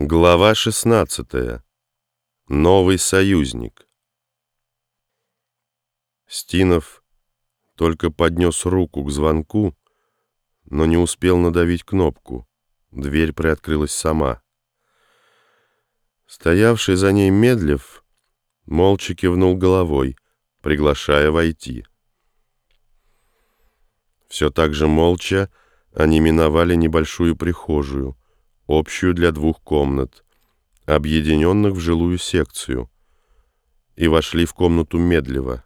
Глава 16. Новый союзник. Стинов только поднес руку к звонку, но не успел надавить кнопку. Дверь приоткрылась сама. Стоявший за ней Медлев молча кивнул головой, приглашая войти. Все так же молча они миновали небольшую прихожую, общую для двух комнат, объединенных в жилую секцию, и вошли в комнату медливо.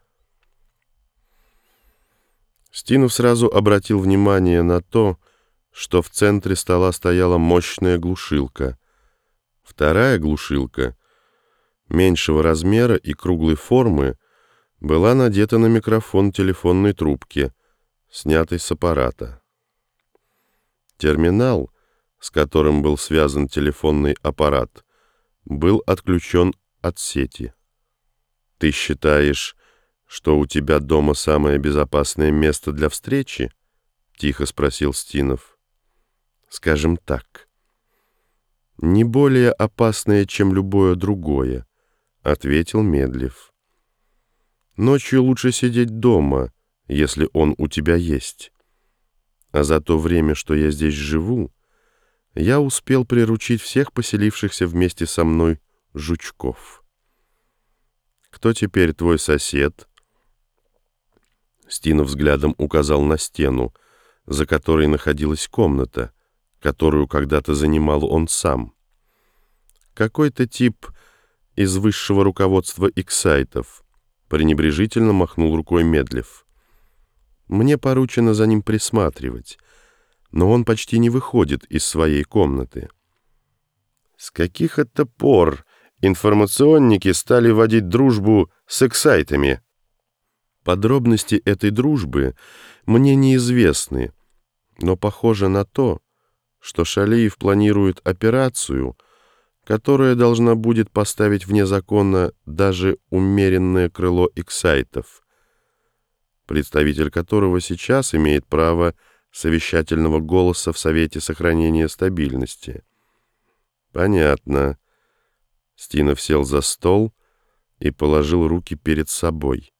Стинов сразу обратил внимание на то, что в центре стола стояла мощная глушилка. Вторая глушилка, меньшего размера и круглой формы, была надета на микрофон телефонной трубки, снятой с аппарата. Терминал — с которым был связан телефонный аппарат, был отключен от сети. «Ты считаешь, что у тебя дома самое безопасное место для встречи?» — тихо спросил Стинов. «Скажем так, не более опасное, чем любое другое», — ответил Медлев. «Ночью лучше сидеть дома, если он у тебя есть. А за то время, что я здесь живу, — я успел приручить всех поселившихся вместе со мной жучков. «Кто теперь твой сосед?» Стина взглядом указал на стену, за которой находилась комната, которую когда-то занимал он сам. Какой-то тип из высшего руководства иксайтов пренебрежительно махнул рукой Медлев. «Мне поручено за ним присматривать» но он почти не выходит из своей комнаты. С каких это пор информационники стали водить дружбу с эксайтами? Подробности этой дружбы мне неизвестны, но похоже на то, что Шалиев планирует операцию, которая должна будет поставить вне закона даже умеренное крыло эксайтов, представитель которого сейчас имеет право совещательного голоса в Совете сохранения стабильности. Понятно. Стинов сел за стол и положил руки перед собой.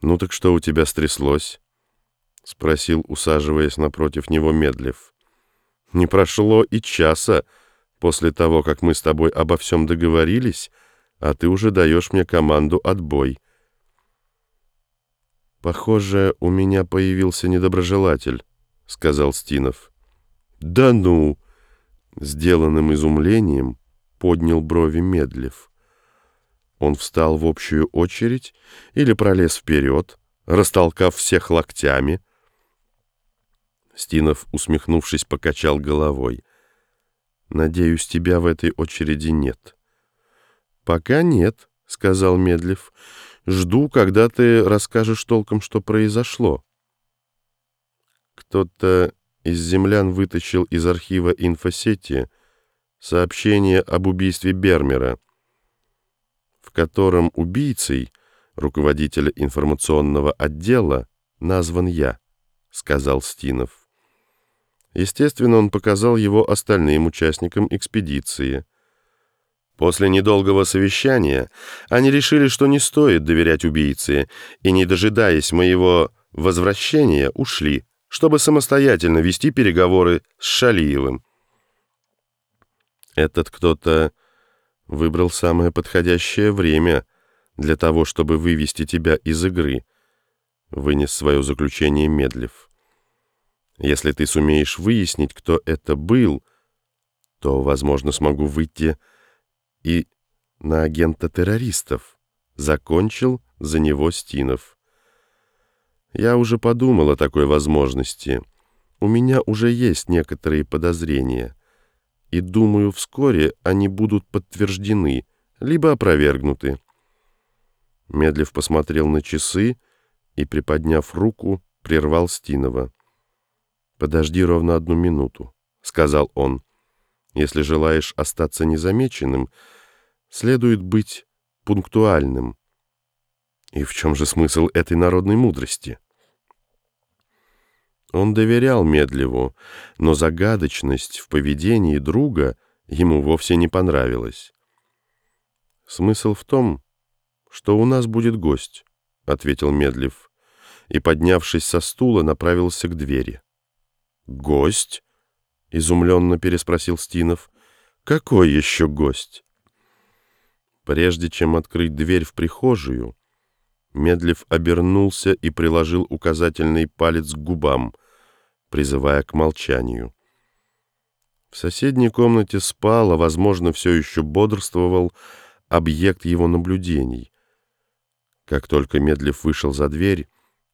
«Ну так что у тебя стряслось?» — спросил, усаживаясь напротив него Медлев. «Не прошло и часа после того, как мы с тобой обо всем договорились, а ты уже даешь мне команду «отбой». «Похоже, у меня появился недоброжелатель», — сказал Стинов. «Да ну!» — сделанным изумлением поднял брови Медлев. Он встал в общую очередь или пролез вперед, растолкав всех локтями. Стинов, усмехнувшись, покачал головой. «Надеюсь, тебя в этой очереди нет». «Пока нет», — сказал Медлев. Жду, когда ты расскажешь толком, что произошло. Кто-то из землян вытащил из архива инфосети сообщение об убийстве Бермера, в котором убийцей руководителя информационного отдела назван я, сказал Стинов. Естественно, он показал его остальным участникам экспедиции – После недолгого совещания они решили, что не стоит доверять убийце, и, не дожидаясь моего возвращения, ушли, чтобы самостоятельно вести переговоры с Шалиевым. Этот кто-то выбрал самое подходящее время для того, чтобы вывести тебя из игры, вынес свое заключение Медлев. Если ты сумеешь выяснить, кто это был, то, возможно, смогу выйти и на агента террористов. Закончил за него Стинов. Я уже подумал о такой возможности. У меня уже есть некоторые подозрения. И думаю, вскоре они будут подтверждены, либо опровергнуты. Медлив посмотрел на часы и, приподняв руку, прервал Стинова. «Подожди ровно одну минуту», — сказал он. Если желаешь остаться незамеченным, следует быть пунктуальным. И в чем же смысл этой народной мудрости? Он доверял Медлеву, но загадочность в поведении друга ему вовсе не понравилось. «Смысл в том, что у нас будет гость», — ответил Медлив, и, поднявшись со стула, направился к двери. «Гость?» — изумленно переспросил Стинов. «Какой еще гость?» Прежде чем открыть дверь в прихожую, Медлив обернулся и приложил указательный палец к губам, призывая к молчанию. В соседней комнате спал, а, возможно, все еще бодрствовал объект его наблюдений. Как только Медлив вышел за дверь,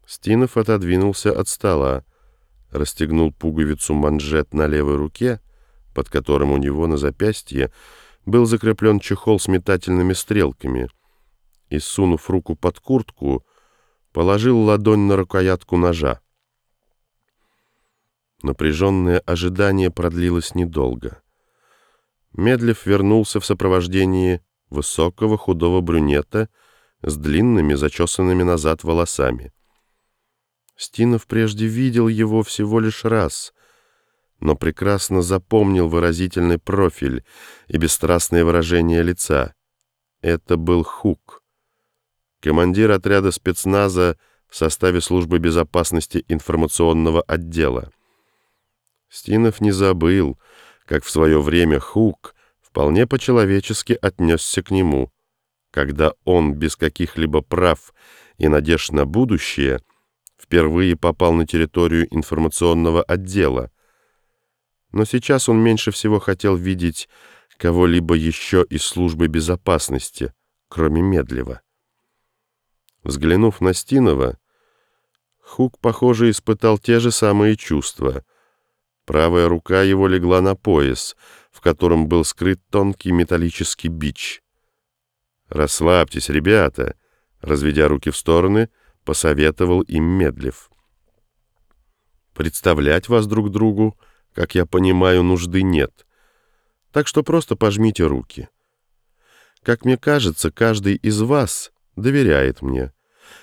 Стинов отодвинулся от стола, расстегнул пуговицу манжет на левой руке, под которым у него на запястье был закреплен чехол с метательными стрелками, и, сунув руку под куртку, положил ладонь на рукоятку ножа. Напряженное ожидание продлилось недолго. Медлив вернулся в сопровождении высокого худого брюнета с длинными, зачесанными назад волосами. Стинов прежде видел его всего лишь раз, но прекрасно запомнил выразительный профиль и бесстрастное выражение лица. Это был Хук, командир отряда спецназа в составе службы безопасности информационного отдела. Стинов не забыл, как в свое время Хук вполне по-человечески отнесся к нему, когда он без каких-либо прав и надежд на будущее – впервые попал на территорию информационного отдела. Но сейчас он меньше всего хотел видеть кого-либо еще из службы безопасности, кроме Медлева. Взглянув на Стинова, Хук, похоже, испытал те же самые чувства. Правая рука его легла на пояс, в котором был скрыт тонкий металлический бич. «Расслабьтесь, ребята!» Разведя руки в стороны — посоветовал им Медлев. Представлять вас друг другу, как я понимаю, нужды нет, так что просто пожмите руки. Как мне кажется, каждый из вас доверяет мне.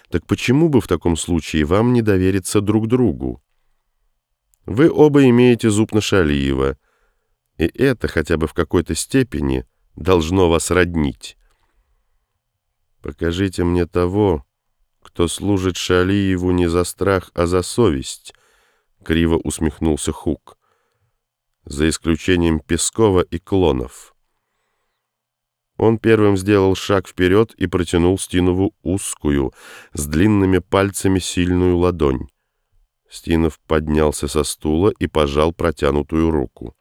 Так почему бы в таком случае вам не довериться друг другу? Вы оба имеете зуб на Шалиева, и это хотя бы в какой-то степени должно вас роднить. Покажите мне того, кто служит Шалиеву не за страх, а за совесть, — криво усмехнулся Хук, — за исключением Пескова и Клонов. Он первым сделал шаг вперед и протянул Стинову узкую, с длинными пальцами сильную ладонь. Стинов поднялся со стула и пожал протянутую руку.